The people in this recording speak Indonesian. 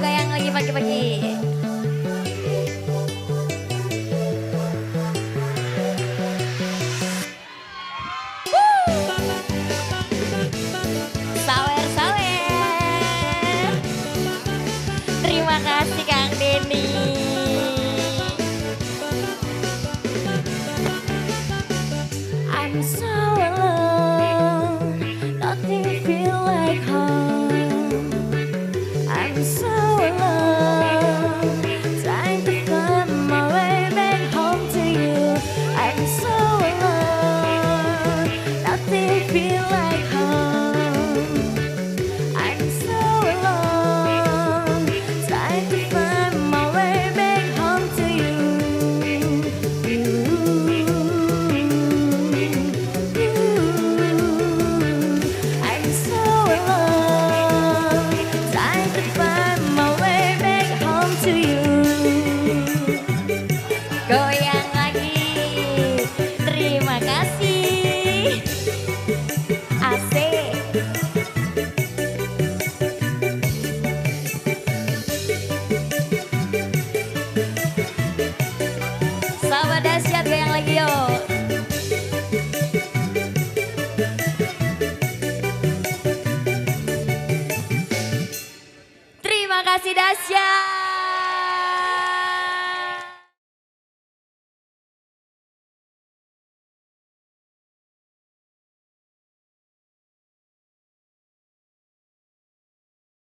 goyang lagi pagi-pagi. Terima kasih Kang Denny. I'm so alone, nothing feel like home. I'm so Gracias.